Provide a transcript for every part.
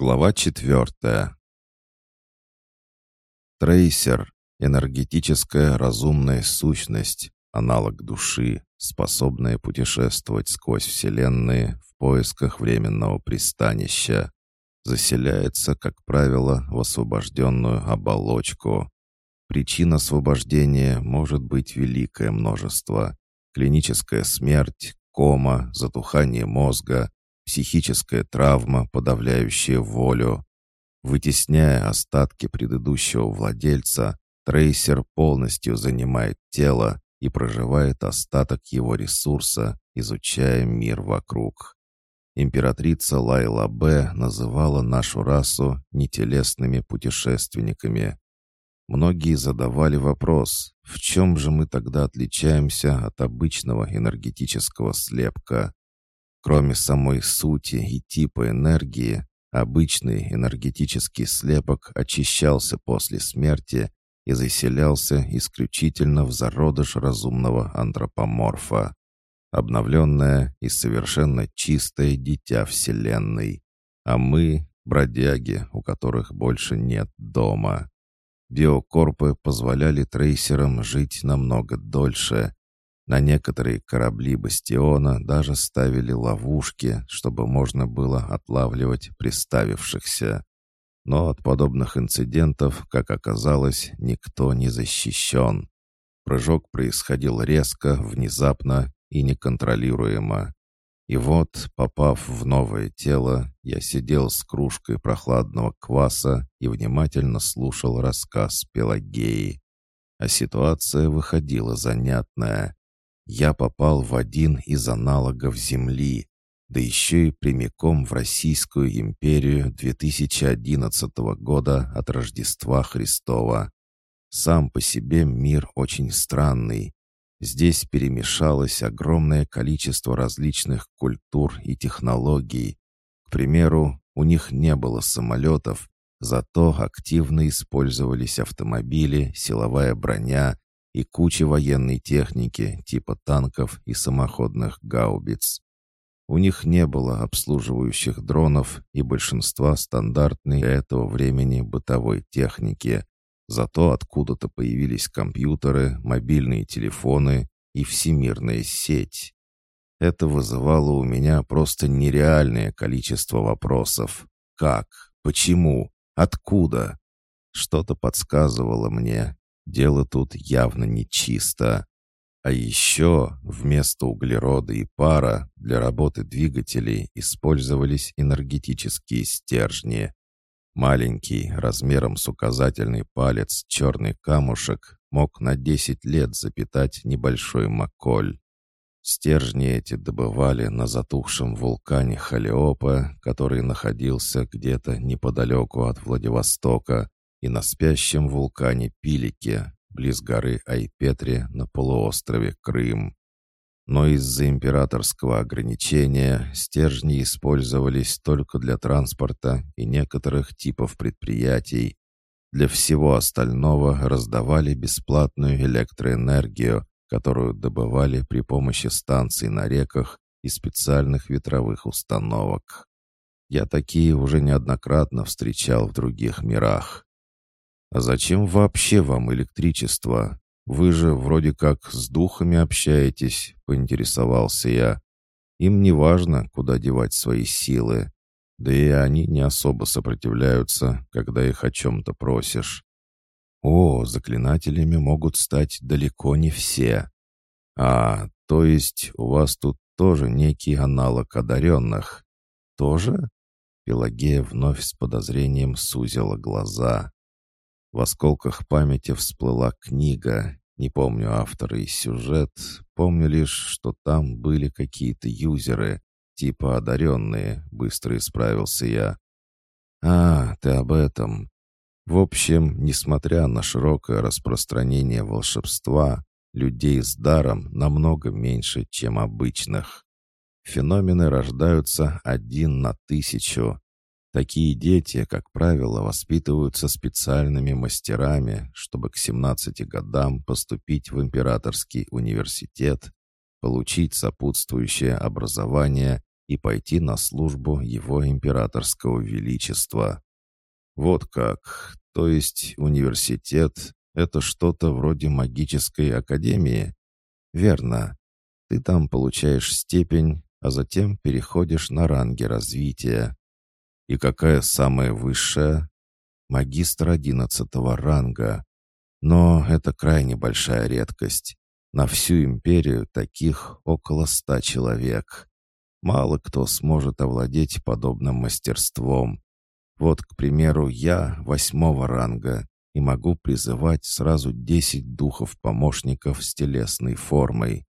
Глава четвертая. Трейсер — энергетическая разумная сущность, аналог души, способная путешествовать сквозь вселенные в поисках временного пристанища. Заселяется, как правило, в освобожденную оболочку. Причин освобождения может быть великое множество. Клиническая смерть, кома, затухание мозга, психическая травма, подавляющая волю. Вытесняя остатки предыдущего владельца, трейсер полностью занимает тело и проживает остаток его ресурса, изучая мир вокруг. Императрица Лайла Б. называла нашу расу нетелесными путешественниками. Многие задавали вопрос, в чем же мы тогда отличаемся от обычного энергетического слепка? Кроме самой сути и типа энергии, обычный энергетический слепок очищался после смерти и заселялся исключительно в зародыш разумного антропоморфа. Обновленное и совершенно чистое дитя Вселенной. А мы — бродяги, у которых больше нет дома. Биокорпы позволяли трейсерам жить намного дольше, на некоторые корабли «Бастиона» даже ставили ловушки, чтобы можно было отлавливать приставившихся. Но от подобных инцидентов, как оказалось, никто не защищен. Прыжок происходил резко, внезапно и неконтролируемо. И вот, попав в новое тело, я сидел с кружкой прохладного кваса и внимательно слушал рассказ Пелагеи. А ситуация выходила занятная я попал в один из аналогов Земли, да еще и прямиком в Российскую империю 2011 года от Рождества Христова. Сам по себе мир очень странный. Здесь перемешалось огромное количество различных культур и технологий. К примеру, у них не было самолетов, зато активно использовались автомобили, силовая броня и куча военной техники типа танков и самоходных гаубиц. У них не было обслуживающих дронов и большинства стандартной этого времени бытовой техники. Зато откуда-то появились компьютеры, мобильные телефоны и всемирная сеть. Это вызывало у меня просто нереальное количество вопросов. Как? Почему? Откуда? Что-то подсказывало мне, Дело тут явно нечисто. А еще вместо углерода и пара для работы двигателей использовались энергетические стержни. Маленький, размером с указательный палец, черный камушек мог на 10 лет запитать небольшой маколь. Стержни эти добывали на затухшем вулкане Халиопа, который находился где-то неподалеку от Владивостока, и на спящем вулкане Пилике, близ горы Айпетри на полуострове Крым. Но из-за императорского ограничения стержни использовались только для транспорта и некоторых типов предприятий. Для всего остального раздавали бесплатную электроэнергию, которую добывали при помощи станций на реках и специальных ветровых установок. Я такие уже неоднократно встречал в других мирах. «А зачем вообще вам электричество? Вы же вроде как с духами общаетесь», — поинтересовался я. «Им не важно, куда девать свои силы. Да и они не особо сопротивляются, когда их о чем-то просишь». «О, заклинателями могут стать далеко не все. А, то есть у вас тут тоже некий аналог одаренных. Тоже?» Пелагея вновь с подозрением сузила глаза. В осколках памяти всплыла книга. Не помню автора и сюжет. Помню лишь, что там были какие-то юзеры, типа одаренные, быстро исправился я. «А, ты об этом. В общем, несмотря на широкое распространение волшебства, людей с даром намного меньше, чем обычных. Феномены рождаются один на тысячу, Такие дети, как правило, воспитываются специальными мастерами, чтобы к 17 годам поступить в императорский университет, получить сопутствующее образование и пойти на службу его императорского величества. Вот как. То есть университет — это что-то вроде магической академии? Верно. Ты там получаешь степень, а затем переходишь на ранги развития. И какая самая высшая? Магистр одиннадцатого ранга. Но это крайне большая редкость. На всю империю таких около ста человек. Мало кто сможет овладеть подобным мастерством. Вот, к примеру, я восьмого ранга и могу призывать сразу десять духов-помощников с телесной формой.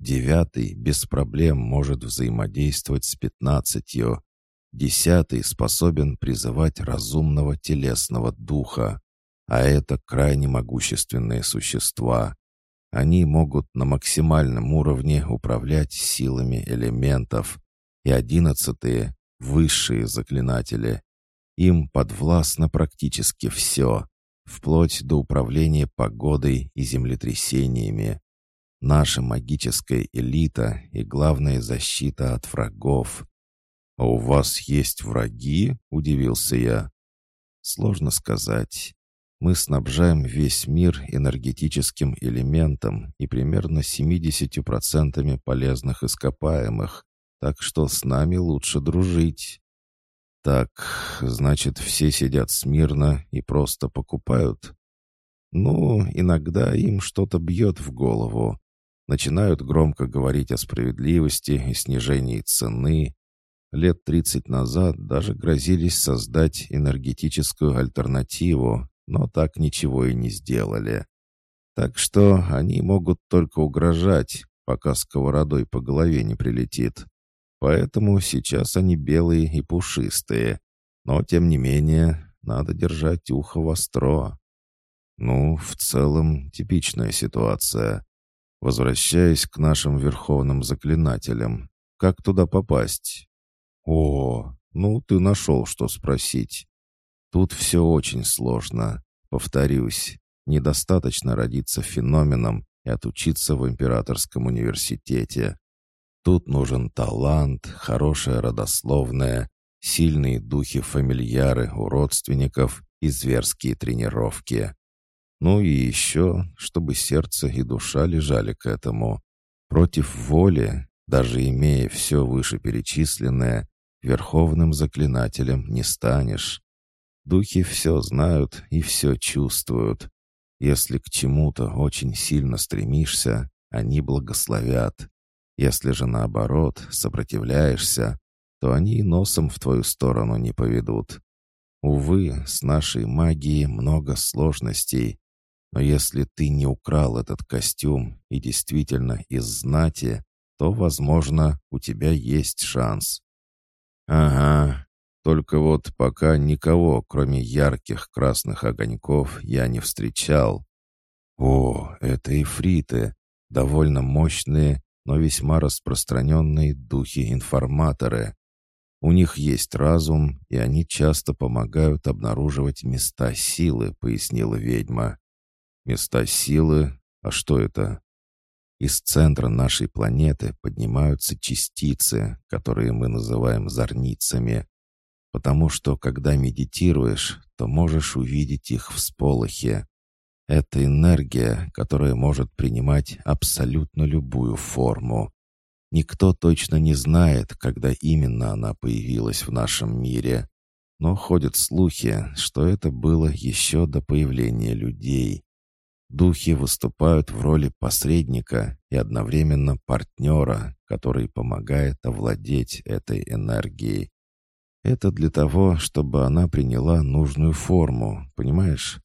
Девятый без проблем может взаимодействовать с пятнадцатью. Десятый способен призывать разумного телесного духа. А это крайне могущественные существа. Они могут на максимальном уровне управлять силами элементов. И одиннадцатые — высшие заклинатели. Им подвластно практически все, вплоть до управления погодой и землетрясениями. Наша магическая элита и главная защита от врагов. «А у вас есть враги?» — удивился я. «Сложно сказать. Мы снабжаем весь мир энергетическим элементом и примерно 70% полезных ископаемых, так что с нами лучше дружить. Так, значит, все сидят смирно и просто покупают? Ну, иногда им что-то бьет в голову. Начинают громко говорить о справедливости и снижении цены. Лет 30 назад даже грозились создать энергетическую альтернативу, но так ничего и не сделали. Так что они могут только угрожать, пока сковородой по голове не прилетит. Поэтому сейчас они белые и пушистые. Но, тем не менее, надо держать ухо востро. Ну, в целом, типичная ситуация. Возвращаясь к нашим верховным заклинателям, как туда попасть? О, ну ты нашел, что спросить. Тут все очень сложно. Повторюсь, недостаточно родиться феноменом и отучиться в императорском университете. Тут нужен талант, хорошая родословная, сильные духи-фамильяры у родственников и зверские тренировки. Ну и еще, чтобы сердце и душа лежали к этому. Против воли, даже имея все вышеперечисленное, верховным заклинателем не станешь. Духи все знают и все чувствуют. Если к чему-то очень сильно стремишься, они благословят. Если же наоборот сопротивляешься, то они носом в твою сторону не поведут. Увы, с нашей магией много сложностей. Но если ты не украл этот костюм и действительно из знати, то, возможно, у тебя есть шанс. Ага, только вот пока никого, кроме ярких красных огоньков, я не встречал. О, это эфриты, довольно мощные, но весьма распространенные духи-информаторы. У них есть разум, и они часто помогают обнаруживать места силы, пояснила ведьма. Места силы? А что это? Из центра нашей планеты поднимаются частицы, которые мы называем зорницами потому что, когда медитируешь, то можешь увидеть их в сполохе. Это энергия, которая может принимать абсолютно любую форму. Никто точно не знает, когда именно она появилась в нашем мире, но ходят слухи, что это было еще до появления людей. Духи выступают в роли посредника и одновременно партнера, который помогает овладеть этой энергией. Это для того, чтобы она приняла нужную форму, понимаешь?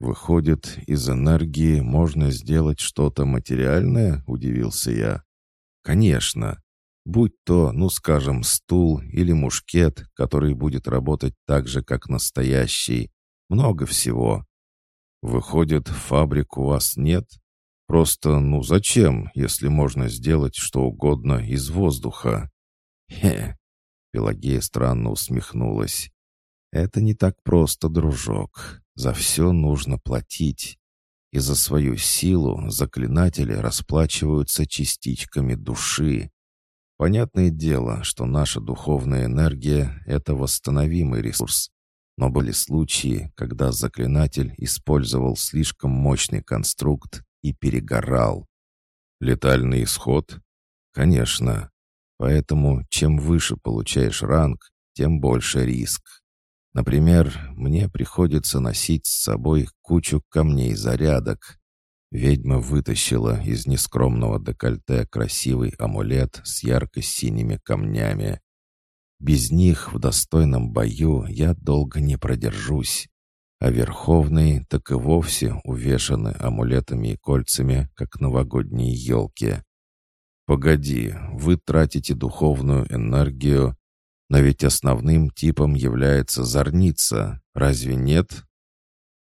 Выходит, из энергии можно сделать что-то материальное, удивился я. Конечно. Будь то, ну скажем, стул или мушкет, который будет работать так же, как настоящий. Много всего. Выходит, фабрик у вас нет? Просто, ну зачем, если можно сделать что угодно из воздуха? Хе, Пелагея странно усмехнулась. «Это не так просто, дружок. За все нужно платить. И за свою силу заклинатели расплачиваются частичками души. Понятное дело, что наша духовная энергия — это восстановимый ресурс. Но были случаи, когда заклинатель использовал слишком мощный конструкт и перегорал. Летальный исход? Конечно. Поэтому чем выше получаешь ранг, тем больше риск. Например, мне приходится носить с собой кучу камней зарядок, Ведьма вытащила из нескромного декольте красивый амулет с ярко-синими камнями. Без них в достойном бою я долго не продержусь, а верховные так и вовсе увешаны амулетами и кольцами, как новогодние елки. Погоди, вы тратите духовную энергию, но ведь основным типом является зорница, разве нет?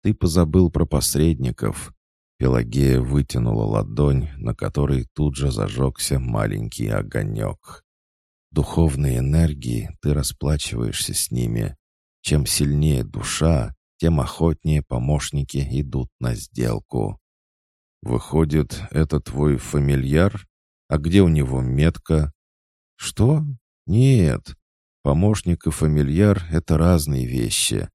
Ты позабыл про посредников. Пелагея вытянула ладонь, на которой тут же зажегся маленький огонек. «Духовной энергии ты расплачиваешься с ними. Чем сильнее душа, тем охотнее помощники идут на сделку». «Выходит, это твой фамильяр? А где у него метка?» «Что? Нет. Помощник и фамильяр — это разные вещи.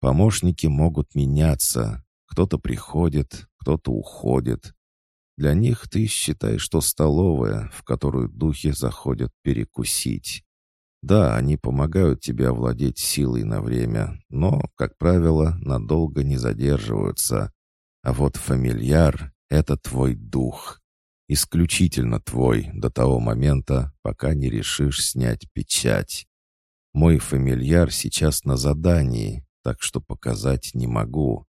Помощники могут меняться. Кто-то приходит, кто-то уходит. Для них ты считай, что столовая, в которую духи заходят перекусить. Да, они помогают тебе овладеть силой на время, но, как правило, надолго не задерживаются. А вот фамильяр — это твой дух. Исключительно твой до того момента, пока не решишь снять печать. Мой фамильяр сейчас на задании, так что показать не могу.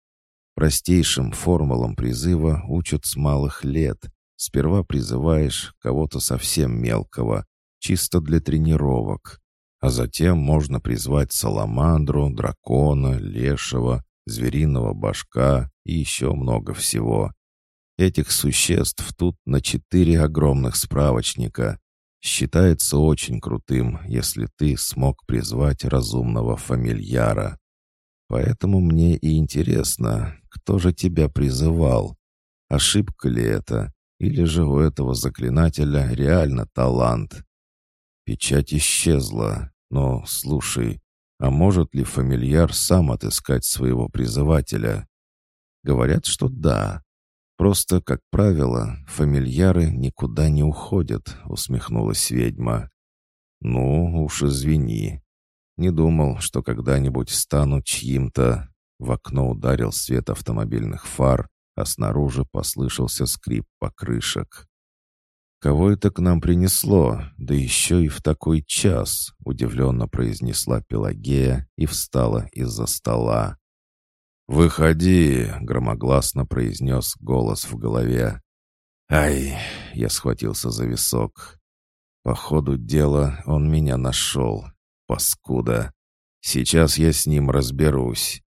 Простейшим формулам призыва учат с малых лет. Сперва призываешь кого-то совсем мелкого, чисто для тренировок. А затем можно призвать саламандру, дракона, лешего, звериного башка и еще много всего. Этих существ тут на четыре огромных справочника. Считается очень крутым, если ты смог призвать разумного фамильяра. Поэтому мне и интересно, кто же тебя призывал? Ошибка ли это? Или же у этого заклинателя реально талант? Печать исчезла. Но, слушай, а может ли фамильяр сам отыскать своего призывателя? Говорят, что да. Просто, как правило, фамильяры никуда не уходят, усмехнулась ведьма. Ну, уж извини. Не думал, что когда-нибудь стану чьим-то в окно ударил свет автомобильных фар, а снаружи послышался скрип покрышек. «Кого это к нам принесло? Да еще и в такой час!» — удивленно произнесла Пелагея и встала из-за стола. «Выходи!» — громогласно произнес голос в голове. «Ай!» — я схватился за висок. По ходу дела он меня нашел. Паскуда. Сейчас я с ним разберусь.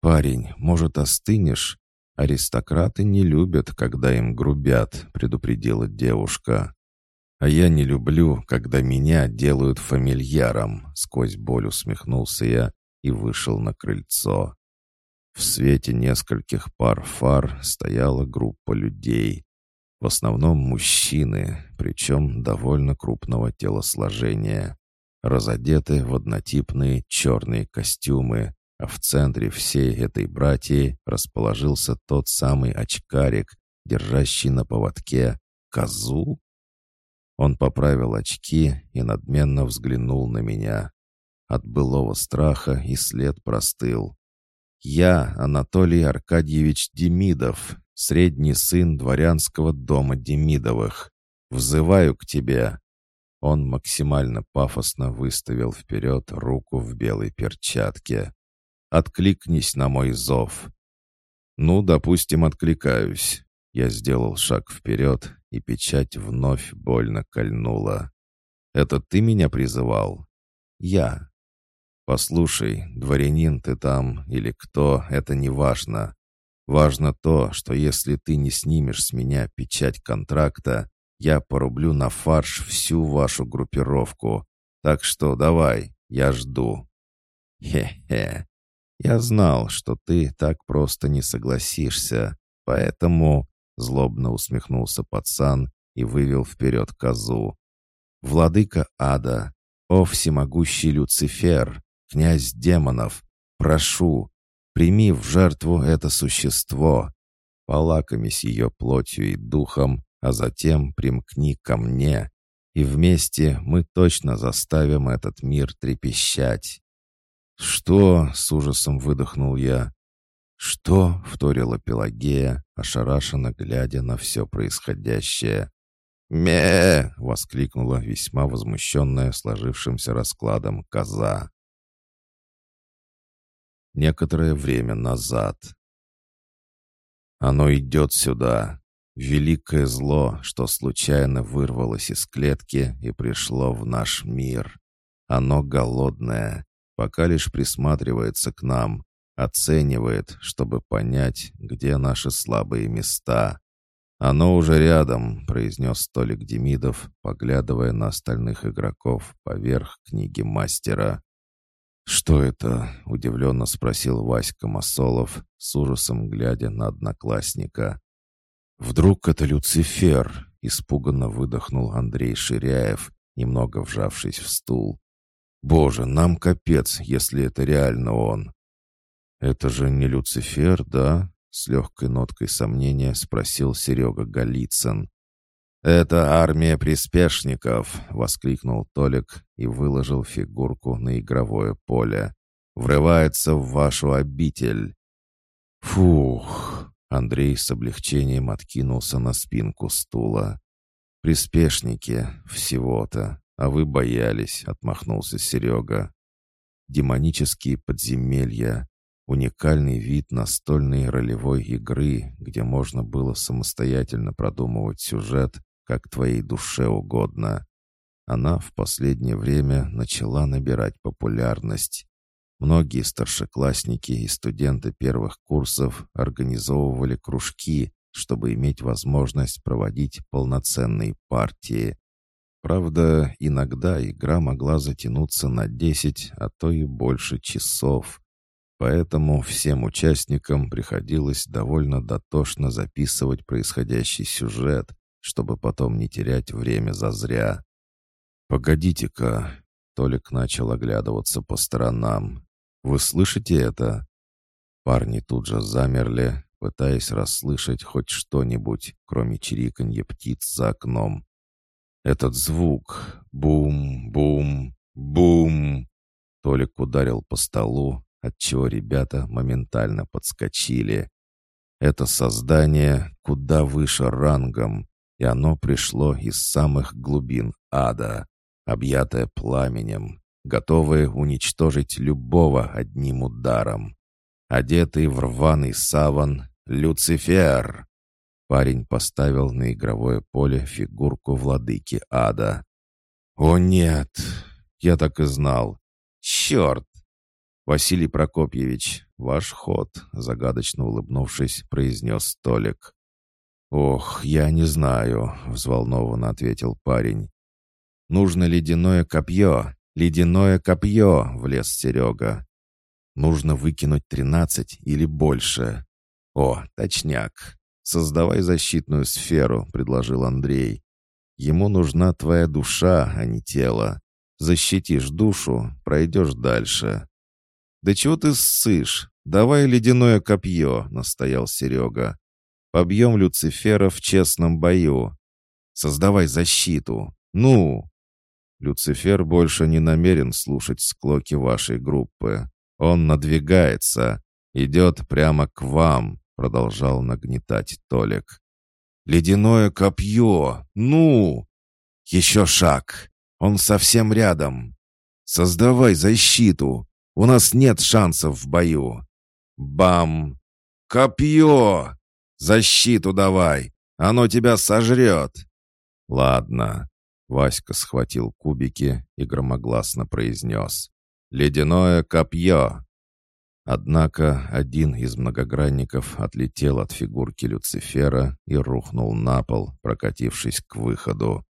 «Парень, может, остынешь? Аристократы не любят, когда им грубят», — предупредила девушка. «А я не люблю, когда меня делают фамильяром», — сквозь боль усмехнулся я и вышел на крыльцо. В свете нескольких пар фар стояла группа людей. В основном мужчины, причем довольно крупного телосложения. Разодеты в однотипные черные костюмы, а в центре всей этой братьи расположился тот самый очкарик, держащий на поводке козу. Он поправил очки и надменно взглянул на меня. От былого страха и след простыл. «Я Анатолий Аркадьевич Демидов, средний сын дворянского дома Демидовых. Взываю к тебе!» Он максимально пафосно выставил вперед руку в белой перчатке. Откликнись на мой зов». «Ну, допустим, откликаюсь». Я сделал шаг вперед, и печать вновь больно кольнула. «Это ты меня призывал?» «Я». «Послушай, дворянин ты там или кто, это не важно. Важно то, что если ты не снимешь с меня печать контракта, я порублю на фарш всю вашу группировку. Так что давай, я жду». «Хе-хе, я знал, что ты так просто не согласишься, поэтому...» Злобно усмехнулся пацан и вывел вперед козу. «Владыка ада, о всемогущий Люцифер, князь демонов, прошу, прими в жертву это существо, полакомись ее плотью и духом, а затем примкни ко мне, и вместе мы точно заставим этот мир трепещать». «Что?» — с ужасом выдохнул я. «Что?» — вторила Пелагея, ошарашенно глядя на все происходящее. ме воскликнула весьма возмущенная сложившимся раскладом коза. Некоторое время назад. Оно идет сюда. Великое зло, что случайно вырвалось из клетки и пришло в наш мир. Оно голодное, пока лишь присматривается к нам, Оценивает, чтобы понять, где наши слабые места. «Оно уже рядом», — произнес столик Демидов, поглядывая на остальных игроков поверх книги мастера. «Что это?» — удивленно спросил Васька Масолов, с ужасом глядя на одноклассника. «Вдруг это Люцифер?» — испуганно выдохнул Андрей Ширяев, немного вжавшись в стул. «Боже, нам капец, если это реально он!» «Это же не Люцифер, да?» — с легкой ноткой сомнения спросил Серега Голицын. «Это армия приспешников!» — воскликнул Толик и выложил фигурку на игровое поле. «Врывается в вашу обитель!» «Фух!» — Андрей с облегчением откинулся на спинку стула. «Приспешники, всего-то, а вы боялись!» — отмахнулся Серега. «Демонические подземелья, Уникальный вид настольной ролевой игры, где можно было самостоятельно продумывать сюжет, как твоей душе угодно. Она в последнее время начала набирать популярность. Многие старшеклассники и студенты первых курсов организовывали кружки, чтобы иметь возможность проводить полноценные партии. Правда, иногда игра могла затянуться на 10, а то и больше часов. Поэтому всем участникам приходилось довольно дотошно записывать происходящий сюжет, чтобы потом не терять время зазря. «Погодите-ка», — Толик начал оглядываться по сторонам. «Вы слышите это?» Парни тут же замерли, пытаясь расслышать хоть что-нибудь, кроме чириканья птиц за окном. Этот звук — бум-бум, бум! Толик ударил по столу, отчего ребята моментально подскочили. Это создание куда выше рангом, и оно пришло из самых глубин ада, объятое пламенем, готовое уничтожить любого одним ударом. Одетый в рваный саван Люцифер. Парень поставил на игровое поле фигурку владыки ада. «О нет! Я так и знал! Черт! «Василий Прокопьевич, ваш ход», — загадочно улыбнувшись, произнес Толик. «Ох, я не знаю», — взволнованно ответил парень. «Нужно ледяное копье! Ледяное копье!» — влез Серега. «Нужно выкинуть тринадцать или больше». «О, точняк! Создавай защитную сферу», — предложил Андрей. «Ему нужна твоя душа, а не тело. Защитишь душу, пройдешь дальше». «Да чего ты ссышь? Давай ледяное копье», — настоял Серега. «Побьем Люцифера в честном бою. Создавай защиту. Ну!» Люцифер больше не намерен слушать склоки вашей группы. Он надвигается, идет прямо к вам, продолжал нагнетать Толик. «Ледяное копье! Ну!» «Еще шаг! Он совсем рядом! Создавай защиту! У нас нет шансов в бою. Бам! Копье! Защиту давай! Оно тебя сожрет!» «Ладно». Васька схватил кубики и громогласно произнес. «Ледяное копье!» Однако один из многогранников отлетел от фигурки Люцифера и рухнул на пол, прокатившись к выходу.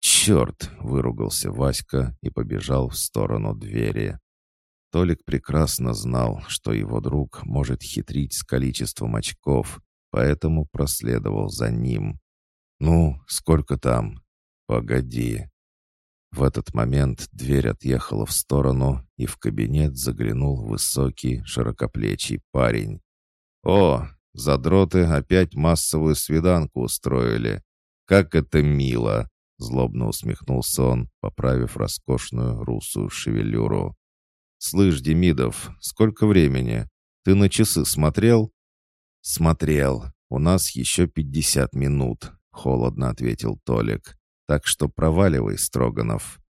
«Черт!» — выругался Васька и побежал в сторону двери. Толик прекрасно знал, что его друг может хитрить с количеством очков, поэтому проследовал за ним. «Ну, сколько там?» «Погоди». В этот момент дверь отъехала в сторону, и в кабинет заглянул высокий, широкоплечий парень. «О, задроты опять массовую свиданку устроили. Как это мило!» Злобно усмехнулся он, поправив роскошную русую шевелюру. «Слышь, Демидов, сколько времени? Ты на часы смотрел?» «Смотрел. У нас еще пятьдесят минут», — холодно ответил Толик. «Так что проваливай, Строганов».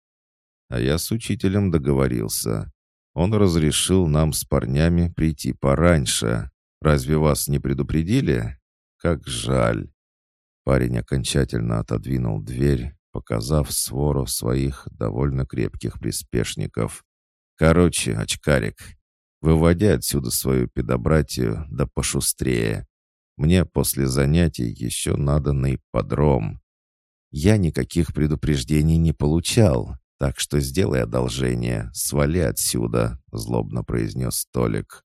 А я с учителем договорился. Он разрешил нам с парнями прийти пораньше. Разве вас не предупредили? Как жаль. Парень окончательно отодвинул дверь, показав свору своих довольно крепких приспешников. «Короче, очкарик, выводи отсюда свою педобратию, да пошустрее. Мне после занятий еще надо на ипподром. Я никаких предупреждений не получал, так что сделай одолжение, свали отсюда», — злобно произнес Толик.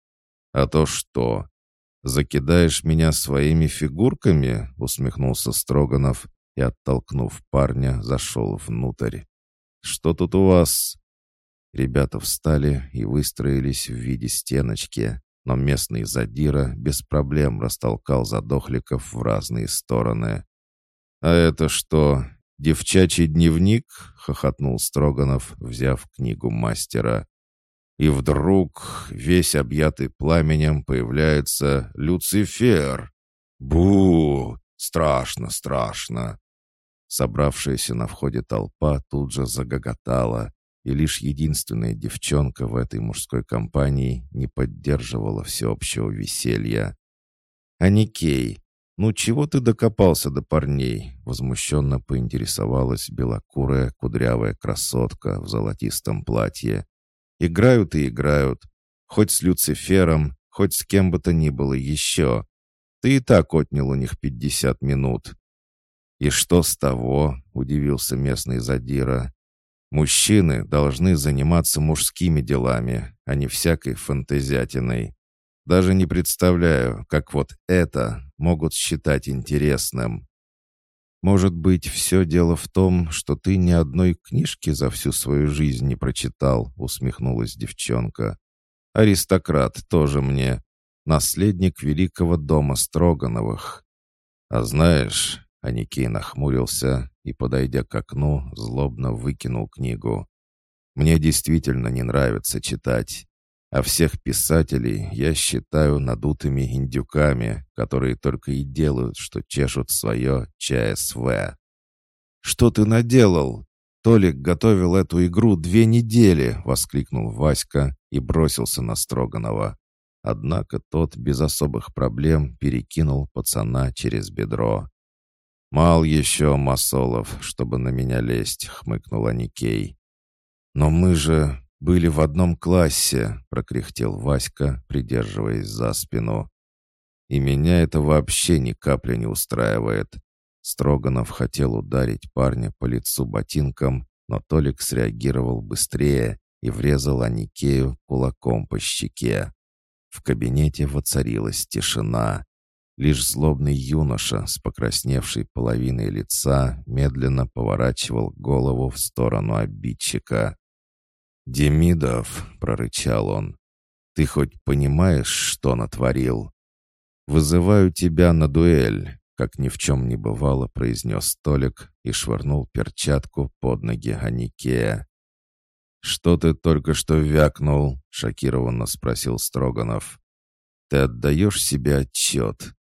«А то что? Закидаешь меня своими фигурками?» — усмехнулся Строганов и, оттолкнув парня, зашел внутрь. «Что тут у вас?» Ребята встали и выстроились в виде стеночки, но местный задира без проблем растолкал задохликов в разные стороны. «А это что, девчачий дневник?» — хохотнул Строганов, взяв книгу мастера. И вдруг, весь объятый пламенем, появляется Люцифер. Бу! Страшно, страшно!» Собравшаяся на входе толпа тут же загоготала, и лишь единственная девчонка в этой мужской компании не поддерживала всеобщего веселья. «А Никей, ну чего ты докопался до парней?» Возмущенно поинтересовалась белокурая кудрявая красотка в золотистом платье. «Играют и играют. Хоть с Люцифером, хоть с кем бы то ни было еще. Ты и так отнял у них пятьдесят минут». «И что с того?» — удивился местный задира. «Мужчины должны заниматься мужскими делами, а не всякой фантазиатиной. Даже не представляю, как вот это могут считать интересным». «Может быть, все дело в том, что ты ни одной книжки за всю свою жизнь не прочитал», — усмехнулась девчонка. «Аристократ тоже мне наследник великого дома Строгановых. А знаешь, Аникей нахмурился и, подойдя к окну, злобно выкинул книгу. «Мне действительно не нравится читать, а всех писателей я считаю надутыми индюками, которые только и делают, что чешут свое ЧСВ». «Что ты наделал? Толик готовил эту игру две недели!» — воскликнул Васька и бросился на Строганова. Однако тот без особых проблем перекинул пацана через бедро. «Мал еще Масолов, чтобы на меня лезть», — хмыкнула Никей. «Но мы же были в одном классе», — прокряхтел Васька, придерживаясь за спину. «И меня это вообще ни капли не устраивает». Строганов хотел ударить парня по лицу ботинком, но Толик среагировал быстрее и врезал Аникею кулаком по щеке. В кабинете воцарилась тишина. Лишь злобный юноша с покрасневшей половиной лица медленно поворачивал голову в сторону обидчика. «Демидов», — прорычал он, — «ты хоть понимаешь, что натворил?» «Вызываю тебя на дуэль», — как ни в чем не бывало, произнес Толик и швырнул перчатку под ноги Аникея. «Что ты только что вякнул?» — шокированно спросил Строганов. «Ты отдаешь себе отчет.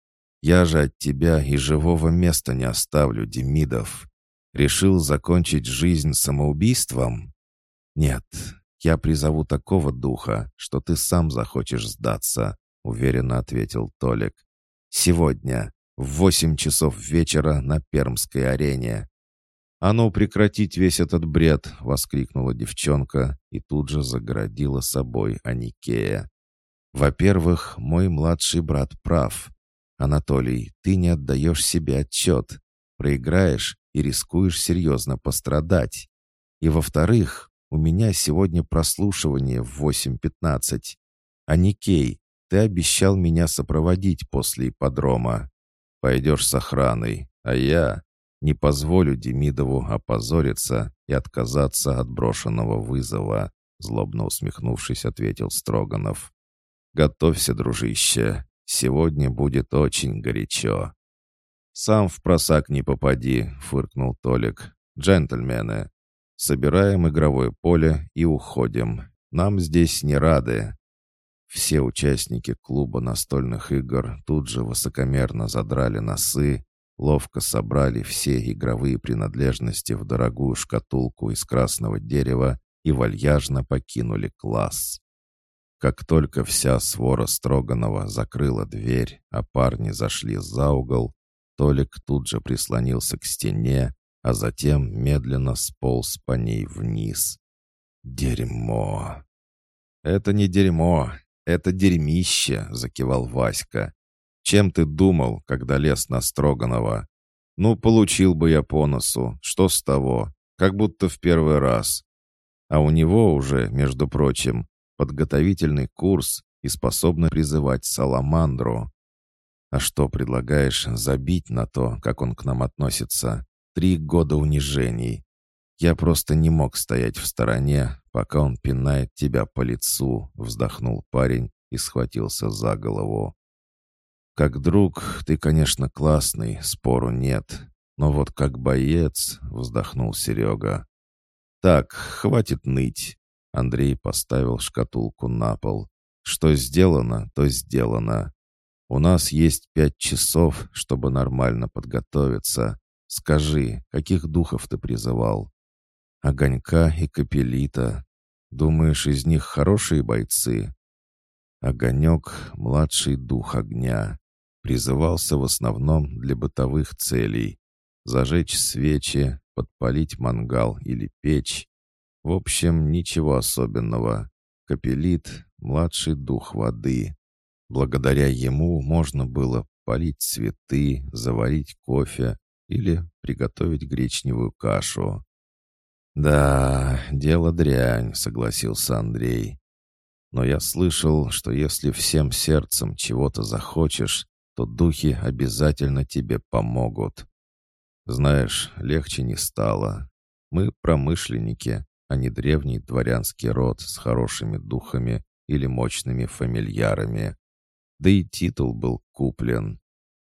Я же от тебя и живого места не оставлю, Демидов. Решил закончить жизнь самоубийством? Нет, я призову такого духа, что ты сам захочешь сдаться», — уверенно ответил Толик. «Сегодня, в восемь часов вечера на Пермской арене. «А ну, прекратить весь этот бред!» — воскликнула девчонка и тут же загородила собой Аникея. «Во-первых, мой младший брат прав. Анатолий, ты не отдаешь себе отчет. Проиграешь и рискуешь серьезно пострадать. И во-вторых, у меня сегодня прослушивание в 8.15. Аникей, ты обещал меня сопроводить после ипподрома. Пойдешь с охраной, а я... Не позволю Демидову опозориться и отказаться от брошенного вызова», злобно усмехнувшись, ответил Строганов. «Готовься, дружище. Сегодня будет очень горячо». «Сам в просак не попади», — фыркнул Толик. «Джентльмены, собираем игровое поле и уходим. Нам здесь не рады». Все участники клуба настольных игр тут же высокомерно задрали носы, ловко собрали все игровые принадлежности в дорогую шкатулку из красного дерева и вальяжно покинули класс. Как только вся свора Строганова закрыла дверь, а парни зашли за угол, Толик тут же прислонился к стене, а затем медленно сполз по ней вниз. «Дерьмо!» «Это не дерьмо, это дерьмище!» — закивал Васька. «Чем ты думал, когда лез на Строганова? Ну, получил бы я по носу. Что с того? Как будто в первый раз. А у него уже, между прочим, подготовительный курс и способны призывать Саламандру. А что предлагаешь забить на то, как он к нам относится? Три года унижений. Я просто не мог стоять в стороне, пока он пинает тебя по лицу, вздохнул парень и схватился за голову. Как друг, ты, конечно, классный, спору нет. Но вот как боец, вздохнул Серега. Так, хватит ныть. Андрей поставил шкатулку на пол. Что сделано, то сделано. У нас есть пять часов, чтобы нормально подготовиться. Скажи, каких духов ты призывал? Огонька и Капелита. Думаешь, из них хорошие бойцы? Огонек — младший дух огня. Призывался в основном для бытовых целей. Зажечь свечи, подпалить мангал или печь, в общем, ничего особенного. Капелит — младший дух воды. Благодаря ему можно было полить цветы, заварить кофе или приготовить гречневую кашу. «Да, дело дрянь», — согласился Андрей. «Но я слышал, что если всем сердцем чего-то захочешь, то духи обязательно тебе помогут. Знаешь, легче не стало. Мы промышленники, а не древний дворянский род с хорошими духами или мощными фамильярами. Да и титул был куплен.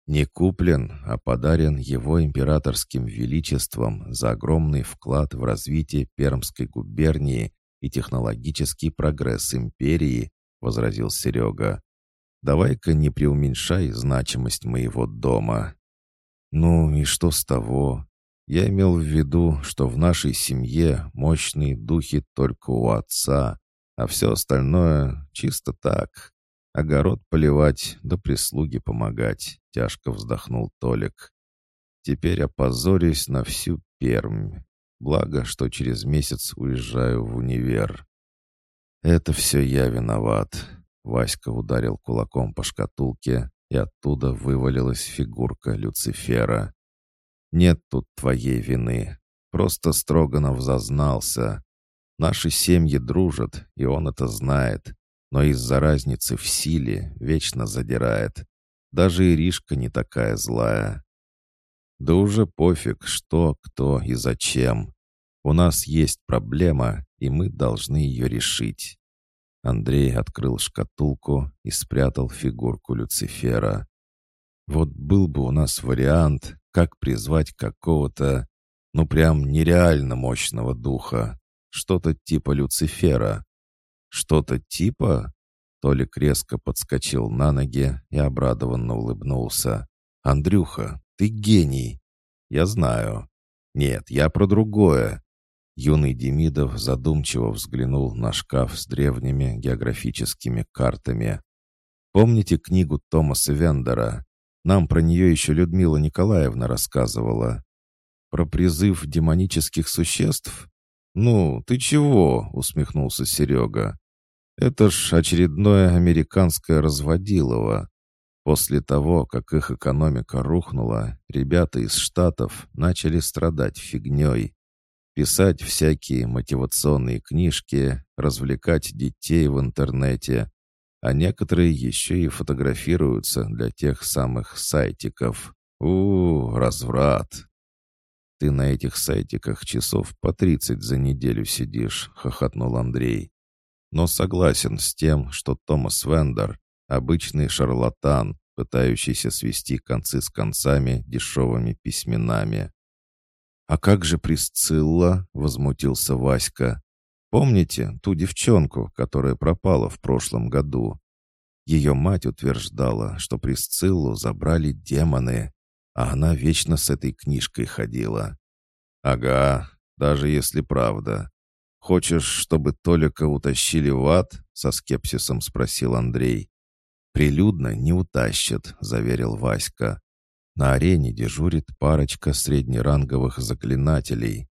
Не куплен, а подарен его императорским величеством за огромный вклад в развитие Пермской губернии и технологический прогресс империи, возразил Серега. Давай-ка не преуменьшай значимость моего дома. Ну и что с того? Я имел в виду, что в нашей семье мощные духи только у отца, а все остальное чисто так. Огород поливать, да прислуги помогать, тяжко вздохнул Толик. Теперь опозорюсь на всю Пермь. Благо, что через месяц уезжаю в универ. Это все я виноват. Васька ударил кулаком по шкатулке, и оттуда вывалилась фигурка Люцифера. Нет тут твоей вины. Просто Строганов зазнался. Наши семьи дружат, и он это знает. Но из-за разницы в силе вечно задирает. Даже Иришка не такая злая. Да уже пофиг, что, кто и зачем. У нас есть проблема, и мы должны ее решить. Андрей открыл шкатулку и спрятал фигурку Люцифера. Вот был бы у нас вариант, как призвать какого-то, ну прям нереально мощного духа. Что-то типа Люцифера. Что-то типа? Толик резко подскочил на ноги и обрадованно улыбнулся. «Андрюха, ты гений!» «Я знаю». «Нет, я про другое». Юный Демидов задумчиво взглянул на шкаф с древними географическими картами. «Помните книгу Томаса Вендера? Нам про нее еще Людмила Николаевна рассказывала. Про призыв демонических существ? Ну, ты чего? усмехнулся Серега. Это ж очередное американское разводилово. После того, как их экономика рухнула, ребята из Штатов начали страдать фигней. Писать всякие мотивационные книжки, развлекать детей в интернете, а некоторые еще и фотографируются для тех самых сайтиков. У, разврат. ты на этих сайтиках часов по тридцать за неделю сидишь», — хохотнул Андрей. «Но согласен с тем, что Томас Вендер — обычный шарлатан, пытающийся свести концы с концами дешевыми письменами». «А как же Присцилла?» — возмутился Васька. «Помните ту девчонку, которая пропала в прошлом году? Ее мать утверждала, что Присциллу забрали демоны, а она вечно с этой книжкой ходила. «Ага, даже если правда. Хочешь, чтобы Толика утащили в ад?» — со скепсисом спросил Андрей. «Прилюдно не утащат», — заверил Васька. «На арене дежурит парочка среднеранговых заклинателей».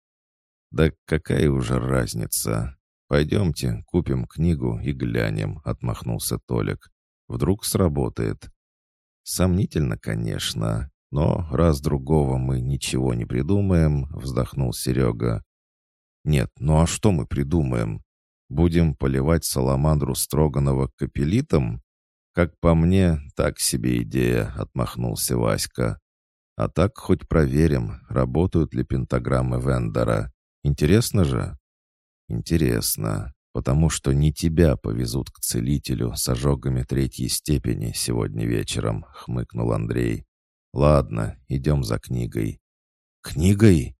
«Да какая уже разница? Пойдемте, купим книгу и глянем», — отмахнулся Толик. «Вдруг сработает». «Сомнительно, конечно. Но раз другого мы ничего не придумаем, вздохнул Серега. Нет, ну а что мы придумаем? Будем поливать саламандру Строганова капелитом? Как по мне, так себе идея, отмахнулся Васька. А так хоть проверим, работают ли пентаграммы Вендора. Интересно же? Интересно, потому что не тебя повезут к целителю с ожогами третьей степени сегодня вечером, хмыкнул Андрей. «Ладно, идем за книгой». «Книгой?»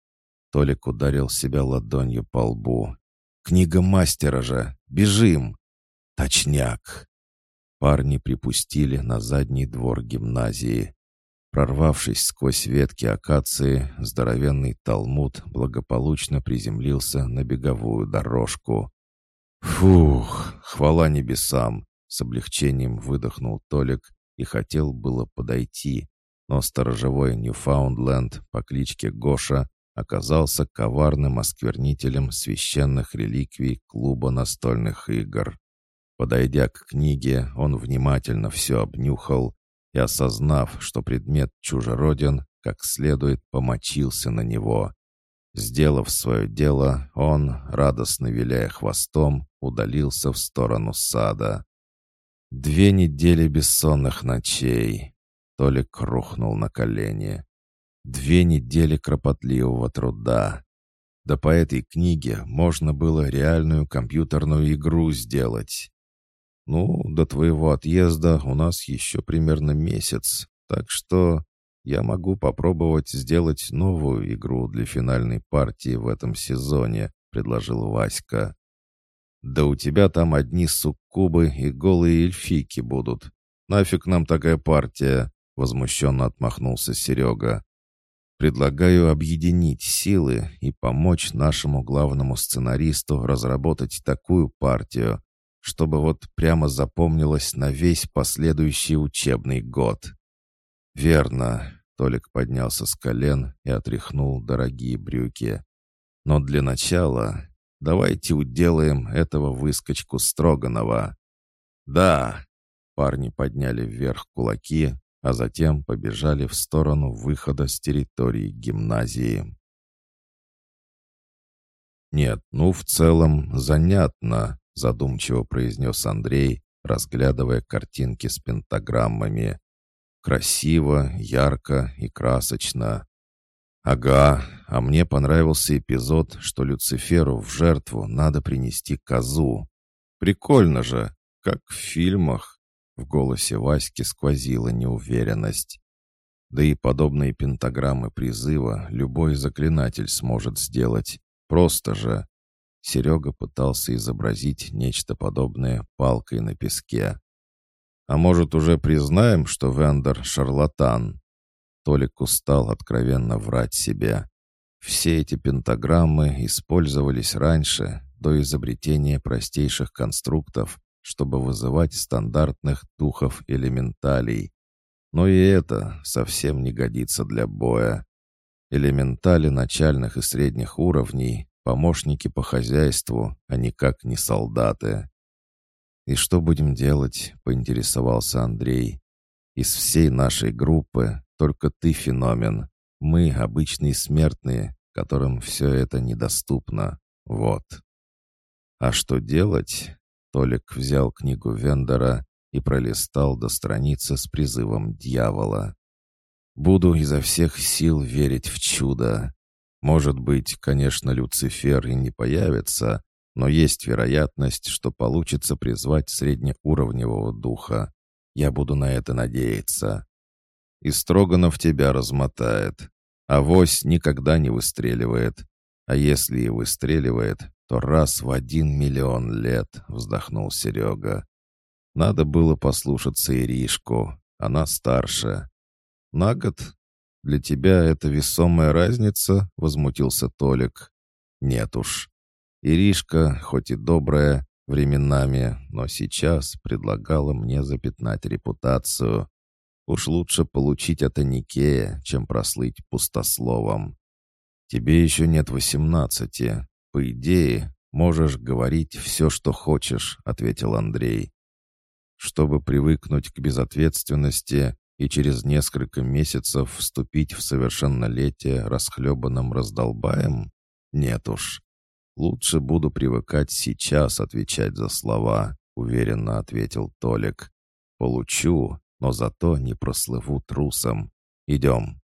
Толик ударил себя ладонью по лбу. «Книга мастера же! Бежим!» «Точняк!» Парни припустили на задний двор гимназии. Прорвавшись сквозь ветки акации, здоровенный талмуд благополучно приземлился на беговую дорожку. «Фух, хвала небесам!» — с облегчением выдохнул Толик и хотел было подойти, но сторожевой Ньюфаундленд по кличке Гоша оказался коварным осквернителем священных реликвий клуба настольных игр. Подойдя к книге, он внимательно все обнюхал и, осознав, что предмет чужероден, как следует помочился на него. Сделав свое дело, он, радостно виляя хвостом, удалился в сторону сада. Две недели бессонных ночей. Толик рухнул на колени. Две недели кропотливого труда. Да по этой книге можно было реальную компьютерную игру сделать. Ну, до твоего отъезда у нас еще примерно месяц, так что я могу попробовать сделать новую игру для финальной партии в этом сезоне», — предложил Васька. «Да у тебя там одни суккубы и голые эльфийки будут. Нафиг нам такая партия?» — возмущенно отмахнулся Серега. «Предлагаю объединить силы и помочь нашему главному сценаристу разработать такую партию, чтобы вот прямо запомнилось на весь последующий учебный год». «Верно», — Толик поднялся с колен и отряхнул дорогие брюки. «Но для начала давайте уделаем этого выскочку Строганова». «Да!» — парни подняли вверх кулаки, а затем побежали в сторону выхода с территории гимназии. «Нет, ну в целом занятно», — задумчиво произнес Андрей, разглядывая картинки с пентаграммами. «Красиво, ярко и красочно». «Ага, а мне понравился эпизод, что Люциферу в жертву надо принести козу. Прикольно же, как в фильмах». В голосе Васьки сквозила неуверенность. Да и подобные пентаграммы призыва любой заклинатель сможет сделать. Просто же. Серега пытался изобразить нечто подобное палкой на песке. «А может, уже признаем, что Вендер — шарлатан?» Толик устал откровенно врать себе. Все эти пентаграммы использовались раньше, до изобретения простейших конструктов, чтобы вызывать стандартных духов элементалей. Но и это совсем не годится для боя. Элементали начальных и средних уровней — помощники по хозяйству, а никак не солдаты. «И что будем делать?» — поинтересовался Андрей. «Из всей нашей группы только ты феномен. Мы — обычные смертные, которым все это недоступно. Вот». «А что делать?» Толик взял книгу Вендора и пролистал до страницы с призывом дьявола. «Буду изо всех сил верить в чудо. Может быть, конечно, Люцифер и не появится, но есть вероятность, что получится призвать среднеуровневого духа. Я буду на это надеяться. И Строганов тебя размотает. Авось никогда не выстреливает. А если и выстреливает, то раз в один миллион лет, вздохнул Серега. Надо было послушаться Иришку. Она старше. На год? Для тебя это весомая разница? Возмутился Толик. Нет уж. Иришка, хоть и добрая, временами, но сейчас предлагала мне запятнать репутацию. Уж лучше получить это Никея, чем прослыть пустословом. Тебе еще нет восемнадцати. По идее, можешь говорить все, что хочешь», — ответил Андрей. «Чтобы привыкнуть к безответственности и через несколько месяцев вступить в совершеннолетие расхлебанным раздолбаем? Нет уж. Лучше буду привыкать сейчас отвечать за слова», — уверенно ответил Толик. «Получу, но зато не прослыву трусом. Идем».